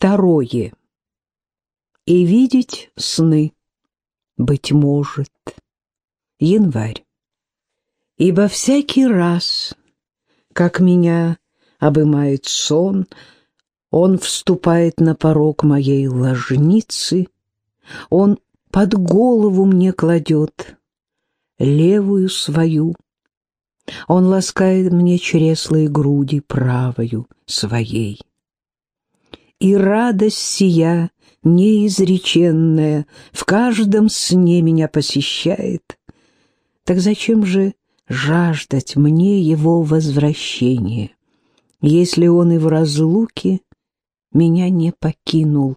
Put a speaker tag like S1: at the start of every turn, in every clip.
S1: Второе. И видеть сны, быть может. Январь. Ибо всякий раз, как меня обымает сон, он вступает на порог моей ложницы, он под голову мне кладет левую свою, он ласкает мне чресла и груди правою своей. И радость сия неизреченная в каждом сне меня посещает. Так зачем же жаждать мне его возвращения, если он и в разлуке меня не покинул,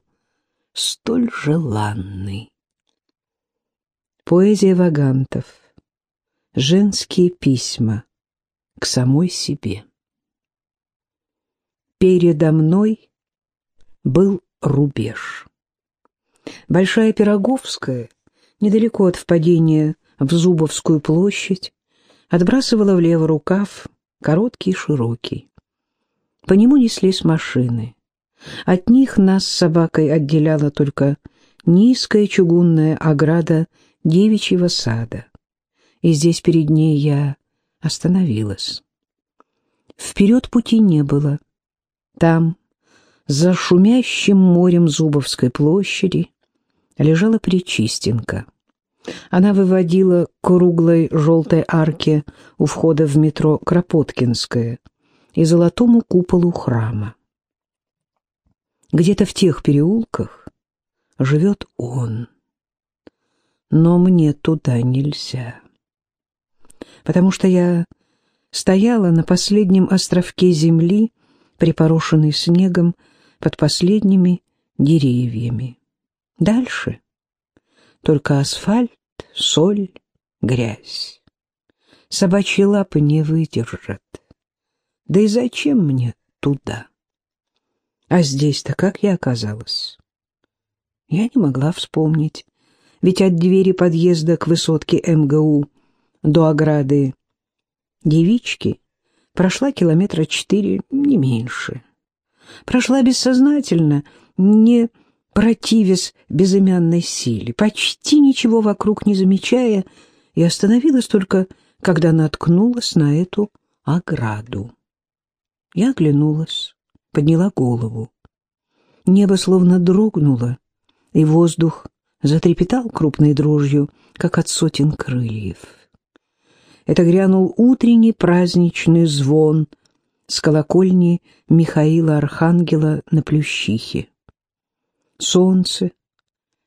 S1: столь желанный? Поэзия Вагантов. Женские письма к самой себе. Передо мной был рубеж. Большая Пироговская, недалеко от впадения в Зубовскую площадь, отбрасывала влево рукав, короткий и широкий. По нему неслись машины. От них нас с собакой отделяла только низкая чугунная ограда девичьего сада. И здесь перед ней я остановилась. Вперед пути не было. Там, за шумящим морем Зубовской площади, лежала Причистенка. Она выводила круглой желтой арке у входа в метро Кропоткинское и золотому куполу храма. Где-то в тех переулках живет он. Но мне туда нельзя. Потому что я стояла на последнем островке земли, припорошенной снегом, под последними деревьями. Дальше только асфальт, соль, грязь. Собачьи лапы не выдержат. Да и зачем мне туда? А здесь-то как я оказалась? Я не могла вспомнить, ведь от двери подъезда к высотке МГУ до ограды девички прошла километра четыре, не меньше. Прошла бессознательно, не противясь безымянной силе, почти ничего вокруг не замечая, и остановилась только, когда наткнулась на эту ограду. Я оглянулась, подняла голову. Небо словно дрогнуло, и воздух затрепетал крупной дрожью, как от сотен крыльев. Это грянул утренний праздничный звон — с колокольни Михаила Архангела на Плющихе. Солнце,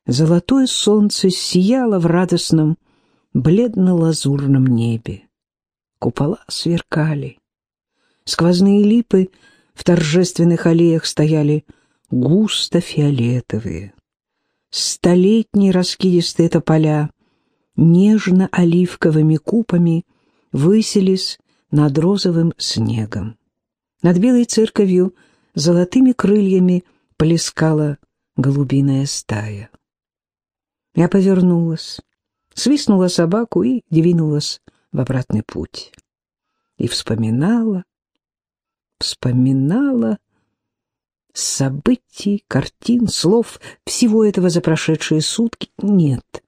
S1: золотое солнце сияло в радостном бледно-лазурном небе. Купола сверкали. Сквозные липы в торжественных аллеях стояли густо фиолетовые. Столетние раскидистые тополя нежно-оливковыми купами высились над розовым снегом. Над белой церковью золотыми крыльями плескала голубиная стая. Я повернулась, свистнула собаку и двинулась в обратный путь. И вспоминала, вспоминала событий, картин, слов, всего этого за прошедшие сутки. Нет,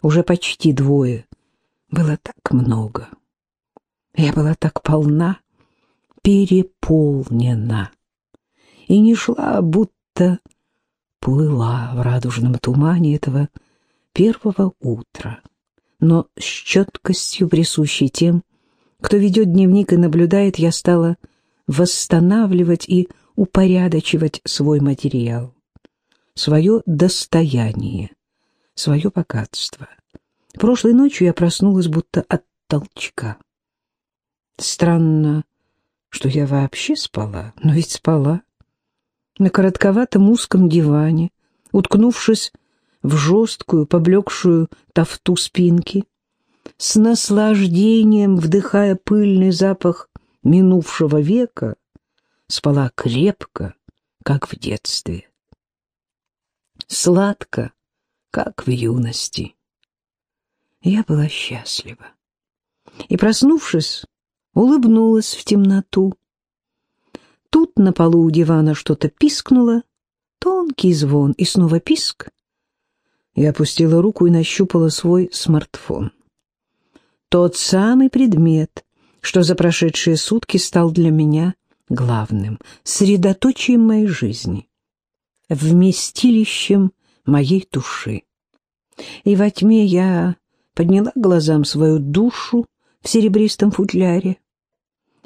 S1: уже почти двое. Было так много. Я была так полна переполнена и не шла, будто плыла в радужном тумане этого первого утра, но с четкостью, присущей тем, кто ведет дневник и наблюдает, я стала восстанавливать и упорядочивать свой материал, свое достояние, свое богатство. Прошлой ночью я проснулась будто от толчка. Странно, что я вообще спала, но ведь спала. На коротковатом узком диване, уткнувшись в жесткую, поблекшую тафту спинки, с наслаждением вдыхая пыльный запах минувшего века, спала крепко, как в детстве. Сладко, как в юности. Я была счастлива. И, проснувшись, улыбнулась в темноту. Тут на полу у дивана что-то пискнуло, Тонкий звон и снова писк. Я опустила руку и нащупала свой смартфон. Тот самый предмет, что за прошедшие сутки стал для меня главным, средоточием моей жизни, вместилищем моей души. И во тьме я подняла глазам свою душу в серебристом футляре.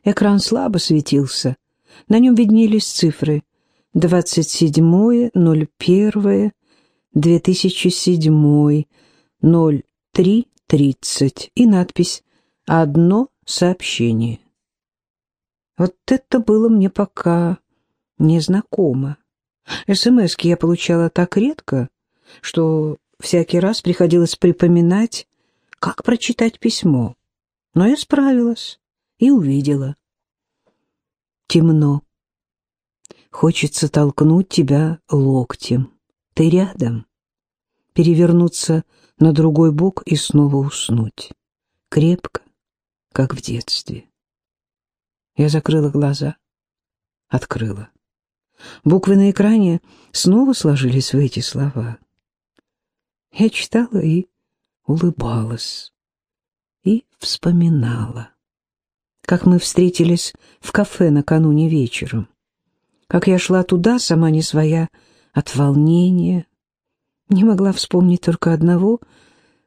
S1: Экран слабо светился, на нем виднелись цифры 27.01, 2007, 03.30 и надпись «Одно сообщение». Вот это было мне пока незнакомо. СМСки я получала так редко, что всякий раз приходилось припоминать, как прочитать письмо. Но я справилась и увидела. Темно. Хочется толкнуть тебя локтем. Ты рядом. Перевернуться на другой бок и снова уснуть. Крепко, как в детстве. Я закрыла глаза, открыла. Буквы на экране снова сложились в эти слова. Я читала и улыбалась, и вспоминала, как мы встретились в кафе накануне вечером, как я шла туда, сама не своя, от волнения, не могла вспомнить только одного,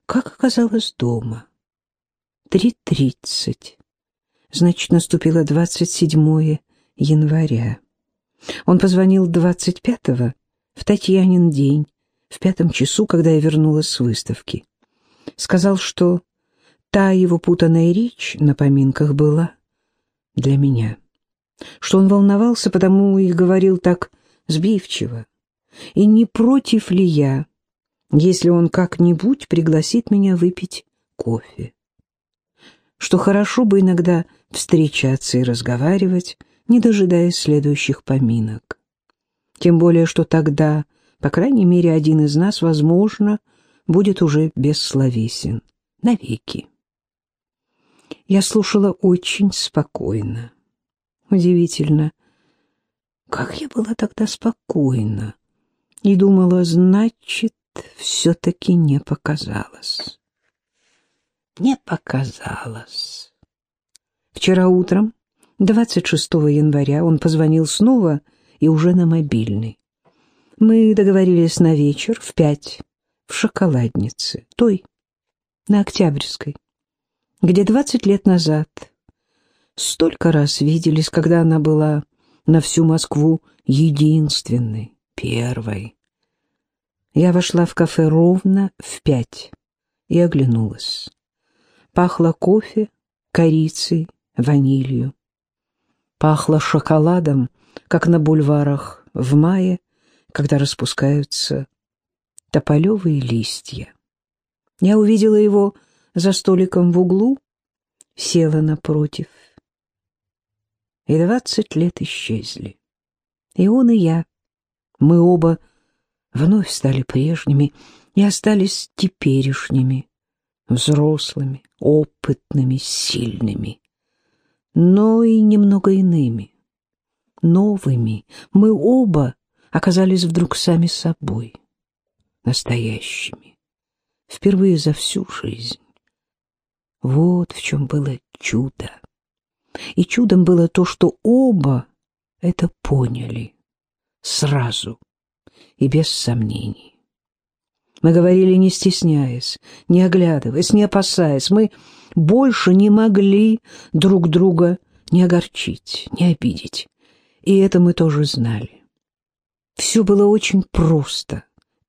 S1: как оказалась дома. Три тридцать. Значит, наступило двадцать седьмое января. Он позвонил двадцать пятого, в Татьянин день, в пятом часу, когда я вернулась с выставки. Сказал, что та его путанная речь на поминках была для меня, что он волновался, потому и говорил так сбивчиво, и не против ли я, если он как-нибудь пригласит меня выпить кофе. Что хорошо бы иногда встречаться и разговаривать, не дожидаясь следующих поминок. Тем более, что тогда, по крайней мере, один из нас, возможно, будет уже бессловесен. Навеки. Я слушала очень спокойно. Удивительно, как я была тогда спокойна. И думала, значит, все-таки не показалось. Не показалось. Вчера утром, 26 января, он позвонил снова и уже на мобильный. Мы договорились на вечер в пять в шоколаднице, той, на Октябрьской, где двадцать лет назад столько раз виделись, когда она была на всю Москву единственной, первой. Я вошла в кафе ровно в пять и оглянулась. Пахло кофе, корицей, ванилью. Пахло шоколадом, как на бульварах в мае, когда распускаются тополевые листья. Я увидела его за столиком в углу, села напротив. И двадцать лет исчезли. И он, и я. Мы оба вновь стали прежними и остались теперешними, взрослыми, опытными, сильными, но и немного иными, новыми. Мы оба оказались вдруг сами собой, настоящими, впервые за всю жизнь. Вот в чем было чудо. И чудом было то, что оба это поняли сразу и без сомнений. Мы говорили, не стесняясь, не оглядываясь, не опасаясь. Мы больше не могли друг друга не огорчить, не обидеть. И это мы тоже знали. Все было очень просто.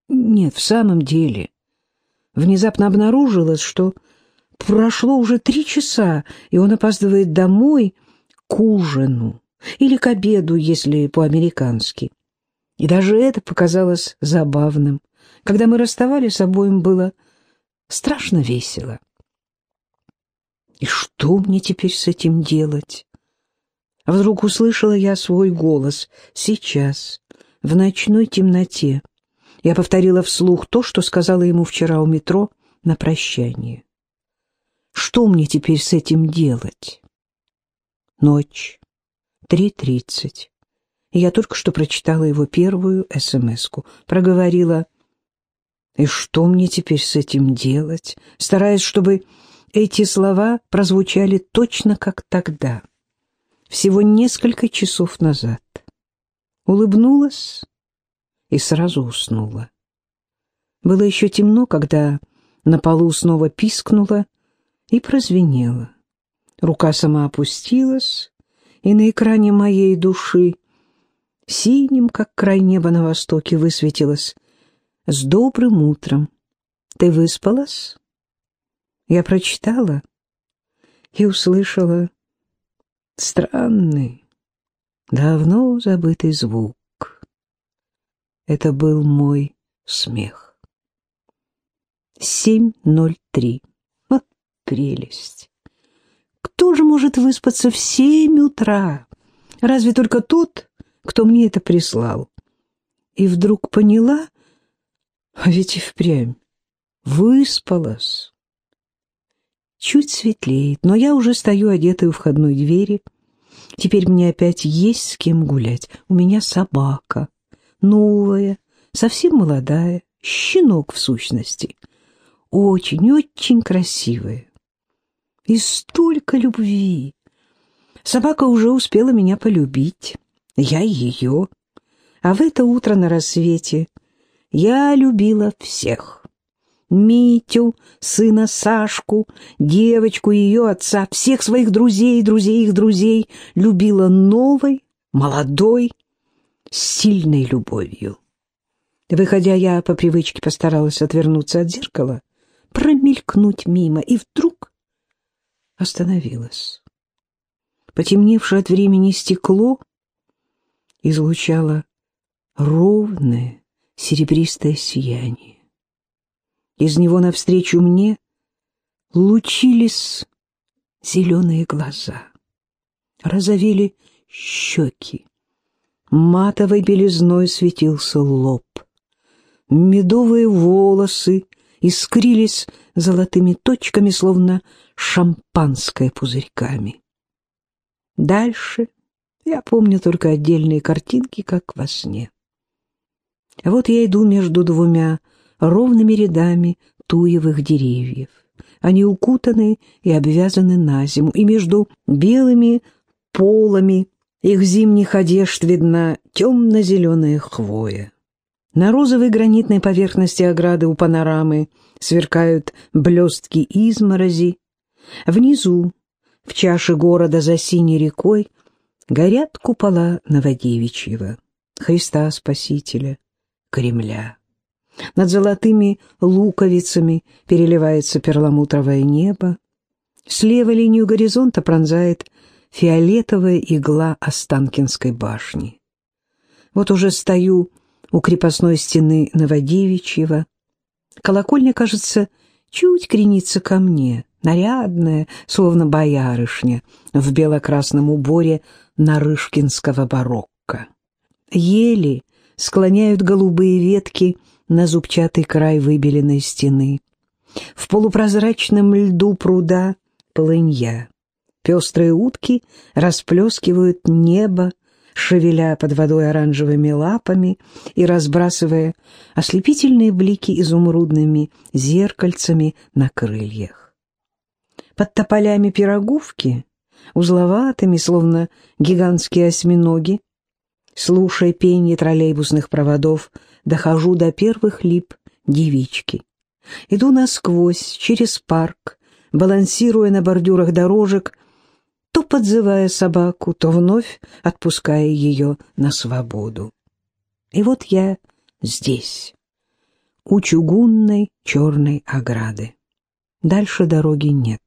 S1: Нет, в самом деле. Внезапно обнаружилось, что прошло уже три часа, и он опаздывает домой к ужину или к обеду, если по-американски. И даже это показалось забавным. Когда мы расставались, обоим было страшно весело. И что мне теперь с этим делать? А вдруг услышала я свой голос. Сейчас, в ночной темноте, я повторила вслух то, что сказала ему вчера у метро на прощание. Что мне теперь с этим делать? Ночь, три тридцать. Я только что прочитала его первую СМСку. Проговорила, и что мне теперь с этим делать? Стараясь, чтобы эти слова прозвучали точно как тогда, всего несколько часов назад. Улыбнулась и сразу уснула. Было еще темно, когда на полу снова пискнула и прозвенела. Рука сама опустилась, и на экране моей души синим, как край неба на востоке, высветилось «С добрым утром! Ты выспалась?» Я прочитала и услышала странный, давно забытый звук. Это был мой смех. 7.03. Прелесть! Кто же может выспаться в семь утра? Разве только тот, кто мне это прислал. И вдруг поняла, а ведь и впрямь выспалась. Чуть светлеет, но я уже стою одетая у входной двери. Теперь мне опять есть с кем гулять. У меня собака, новая, совсем молодая, щенок в сущности. Очень-очень красивая. И столько любви. Собака уже успела меня полюбить я ее. А в это утро на рассвете я любила всех. Митю, сына Сашку, девочку ее отца, всех своих друзей, друзей их друзей, любила новой, молодой, сильной любовью. Выходя, я по привычке постаралась отвернуться от зеркала, промелькнуть мимо, и вдруг остановилась. Потемневшее от времени стекло — излучало ровное серебристое сияние. Из него навстречу мне лучились зеленые глаза, розовели щеки, матовой белизной светился лоб, медовые волосы искрились золотыми точками, словно шампанское пузырьками. Дальше я помню только отдельные картинки, как во сне. Вот я иду между двумя ровными рядами туевых деревьев. Они укутаны и обвязаны на зиму, и между белыми полами их зимних одежд видна темно-зеленая хвоя. На розовой гранитной поверхности ограды у панорамы сверкают блестки изморози. Внизу, в чаше города за синей рекой, горят купола Новодевичьего, Христа Спасителя, Кремля. Над золотыми луковицами переливается перламутровое небо. Слева линию горизонта пронзает фиолетовая игла Останкинской башни. Вот уже стою у крепостной стены Новодевичьего. Колокольня, кажется, чуть кренится ко мне, нарядная, словно боярышня, в бело-красном уборе нарышкинского барокко. Ели склоняют голубые ветки на зубчатый край выбеленной стены. В полупрозрачном льду пруда полынья. Пестрые утки расплескивают небо, шевеля под водой оранжевыми лапами и разбрасывая ослепительные блики изумрудными зеркальцами на крыльях. Под тополями пироговки узловатыми, словно гигантские осьминоги. Слушая пение троллейбусных проводов, дохожу до первых лип девички. Иду насквозь, через парк, балансируя на бордюрах дорожек, то подзывая собаку, то вновь отпуская ее на свободу. И вот я здесь, у чугунной черной ограды. Дальше дороги нет.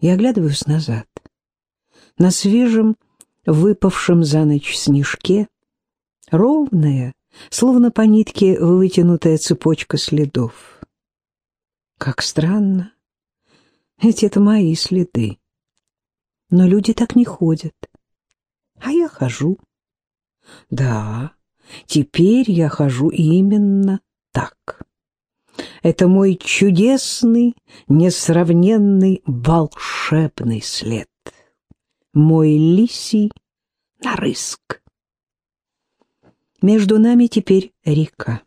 S1: Я оглядываюсь назад. На свежем, выпавшем за ночь снежке, ровная, словно по нитке вытянутая цепочка следов. Как странно, ведь это мои следы. Но люди так не ходят. А я хожу. Да, теперь я хожу именно так. Это мой чудесный, несравненный, волшебный след. Мой лисий нарыск. Между нами теперь река.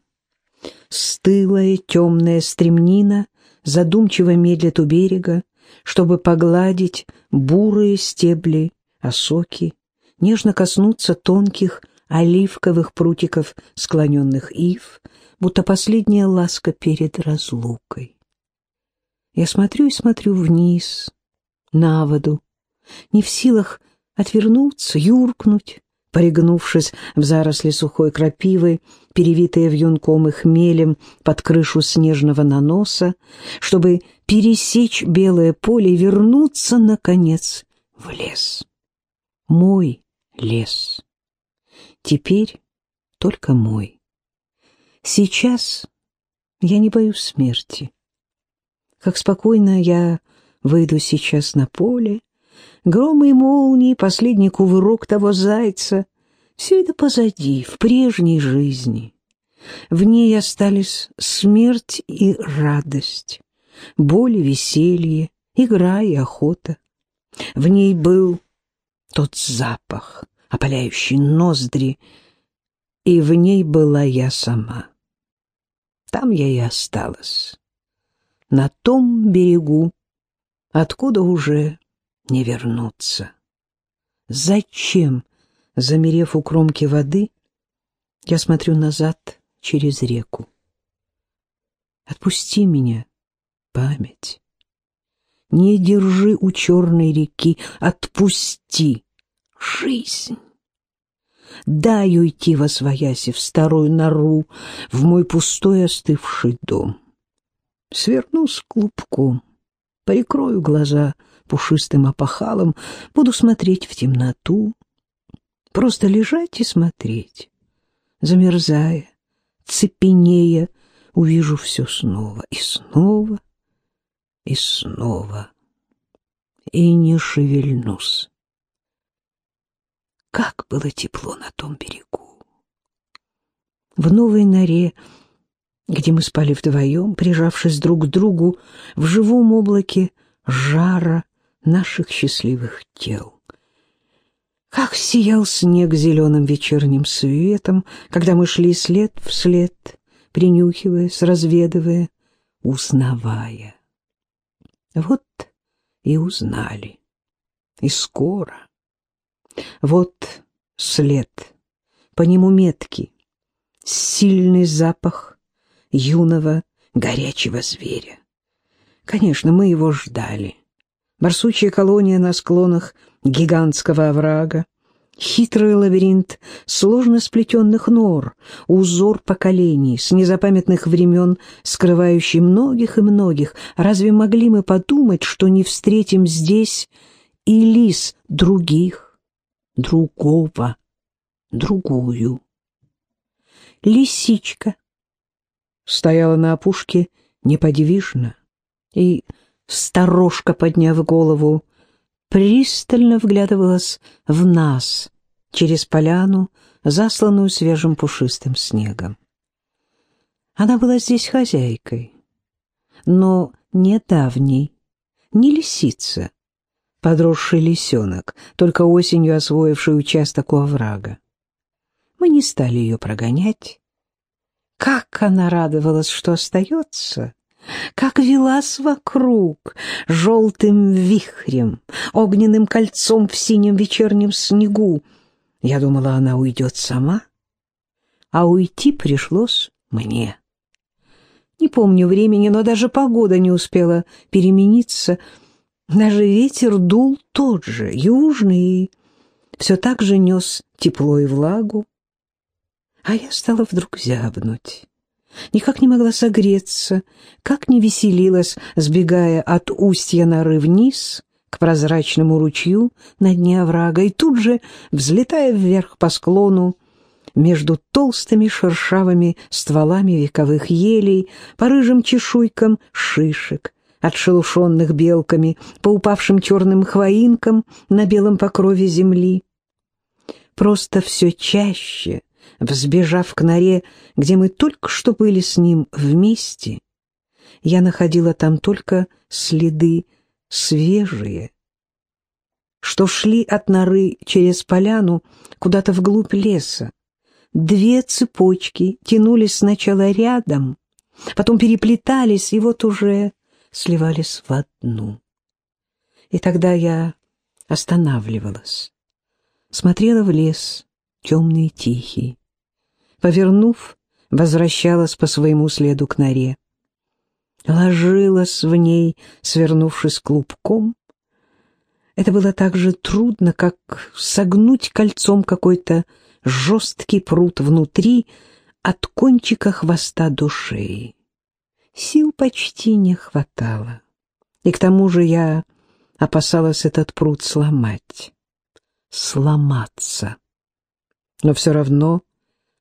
S1: Стылая темная стремнина задумчиво медлит у берега, чтобы погладить бурые стебли осоки, нежно коснуться тонких оливковых прутиков склоненных ив, будто последняя ласка перед разлукой. Я смотрю и смотрю вниз, на воду, не в силах отвернуться, юркнуть, Пригнувшись в заросли сухой крапивы, перевитые вьюнком и хмелем под крышу снежного наноса, чтобы пересечь белое поле и вернуться, наконец, в лес. Мой лес. Теперь только мой. Сейчас я не боюсь смерти. Как спокойно я выйду сейчас на поле, Громы и молнии, последний кувырок того зайца — все это позади, в прежней жизни. В ней остались смерть и радость, боль и веселье, игра и охота. В ней был тот запах, опаляющий ноздри, и в ней была я сама. Там я и осталась, на том берегу, откуда уже не вернуться. Зачем, замерев у кромки воды, я смотрю назад через реку? Отпусти меня, память. Не держи у черной реки, отпусти жизнь. Дай уйти во свояси в старую нору, в мой пустой остывший дом. Свернусь клубком, прикрою глаза — пушистым опахалом, буду смотреть в темноту, просто лежать и смотреть. Замерзая, цепенея, увижу все снова и снова и снова, и не шевельнусь. Как было тепло на том берегу! В новой норе, где мы спали вдвоем, прижавшись друг к другу, в живом облаке жара наших счастливых тел. Как сиял снег зеленым вечерним светом, когда мы шли след в след, принюхиваясь, разведывая, узнавая. Вот и узнали. И скоро. Вот след, по нему метки, сильный запах юного горячего зверя. Конечно, мы его ждали барсучья колония на склонах гигантского оврага, хитрый лабиринт сложно сплетенных нор, узор поколений, с незапамятных времен, скрывающий многих и многих. Разве могли мы подумать, что не встретим здесь и лис других, другого, другую? Лисичка стояла на опушке неподвижно и сторожка, подняв голову, пристально вглядывалась в нас через поляну, засланную свежим пушистым снегом. Она была здесь хозяйкой, но не давней, не лисица, подросший лисенок, только осенью освоивший участок у оврага. Мы не стали ее прогонять. Как она радовалась, что остается, как велась вокруг желтым вихрем, огненным кольцом в синем вечернем снегу. Я думала, она уйдет сама, а уйти пришлось мне. Не помню времени, но даже погода не успела перемениться. Даже ветер дул тот же, южный, и все так же нес тепло и влагу. А я стала вдруг зябнуть никак не могла согреться, как не веселилась, сбегая от устья норы вниз к прозрачному ручью на дне оврага, и тут же, взлетая вверх по склону, между толстыми шершавыми стволами вековых елей, по рыжим чешуйкам шишек, отшелушенных белками, по упавшим черным хвоинкам на белом покрове земли. Просто все чаще — Взбежав к норе, где мы только что были с ним вместе, я находила там только следы свежие, что шли от норы через поляну куда-то вглубь леса, две цепочки тянулись сначала рядом, потом переплетались и вот уже сливались в одну. И тогда я останавливалась, смотрела в лес, темный и тихий. Повернув, возвращалась по своему следу к норе. Ложилась в ней, свернувшись клубком. Это было так же трудно, как согнуть кольцом какой-то жесткий пруд внутри от кончика хвоста до шеи. Сил почти не хватало. И к тому же я опасалась этот пруд сломать. Сломаться. Но все равно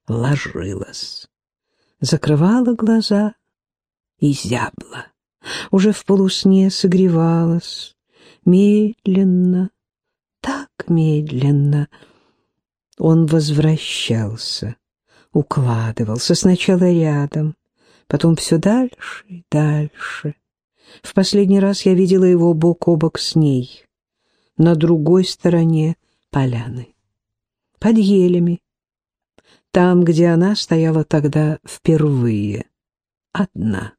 S1: ложилась. Закрывала глаза и зябла. Уже в полусне согревалась. Медленно, так медленно. Он возвращался, укладывался сначала рядом, потом все дальше и дальше. В последний раз я видела его бок о бок с ней, на другой стороне поляны, под елями, там, где она стояла тогда впервые, одна.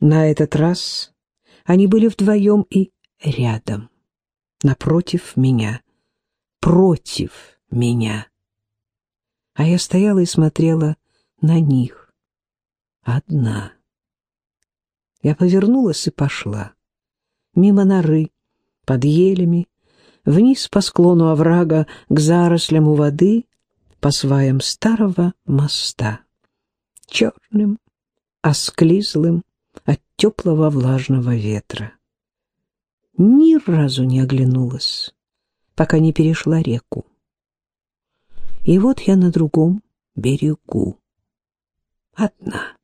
S1: На этот раз они были вдвоем и рядом, напротив меня, против меня. А я стояла и смотрела на них, одна. Я повернулась и пошла. Мимо норы, под елями, вниз по склону оврага к зарослям у воды, по сваям старого моста, черным, осклизлым от теплого влажного ветра. Ни разу не оглянулась, пока не перешла реку. И вот я на другом берегу. Одна.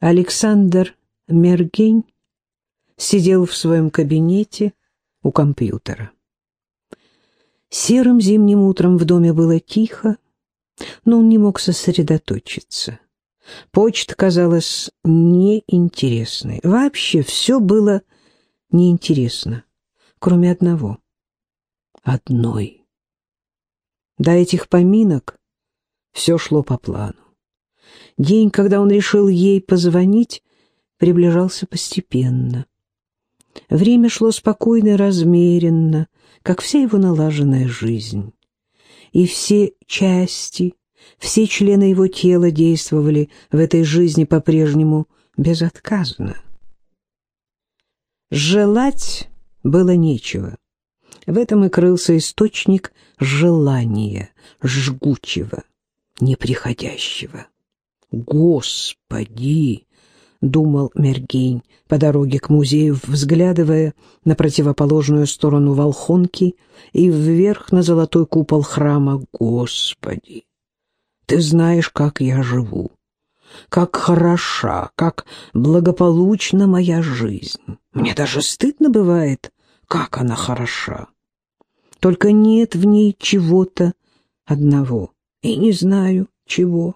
S1: Александр Мергень сидел в своем кабинете у компьютера. Серым зимним утром в доме было тихо, но он не мог сосредоточиться. Почта казалась неинтересной. Вообще все было неинтересно, кроме одного. Одной. До этих поминок все шло по плану. День, когда он решил ей позвонить, приближался постепенно. Время шло спокойно и размеренно, как вся его налаженная жизнь. И все части, все члены его тела действовали в этой жизни по-прежнему безотказно. Желать было нечего. В этом и крылся источник желания, жгучего, неприходящего. «Господи!» — думал Мергень по дороге к музею, взглядывая на противоположную сторону Волхонки и вверх на золотой купол храма. «Господи! Ты знаешь, как я живу, как хороша, как благополучна моя жизнь. Мне даже стыдно бывает, как она хороша. Только нет в ней чего-то одного, и не знаю чего».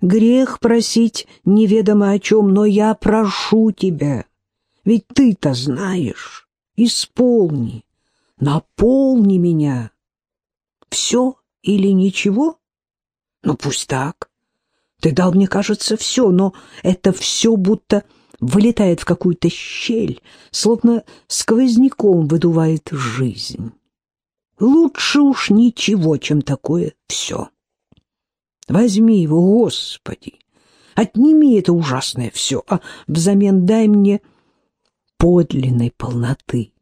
S1: Грех просить неведомо о чем, но я прошу тебя, ведь ты-то знаешь, исполни, наполни меня. Все или ничего? Ну, пусть так. Ты дал, мне кажется, все, но это все будто вылетает в какую-то щель, словно сквозняком выдувает жизнь. Лучше уж ничего, чем такое все. Возьми его, Господи! Отними это ужасное все, а взамен дай мне подлинной полноты,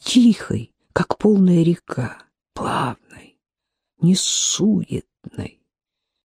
S1: тихой, как полная река, плавной, несуетной.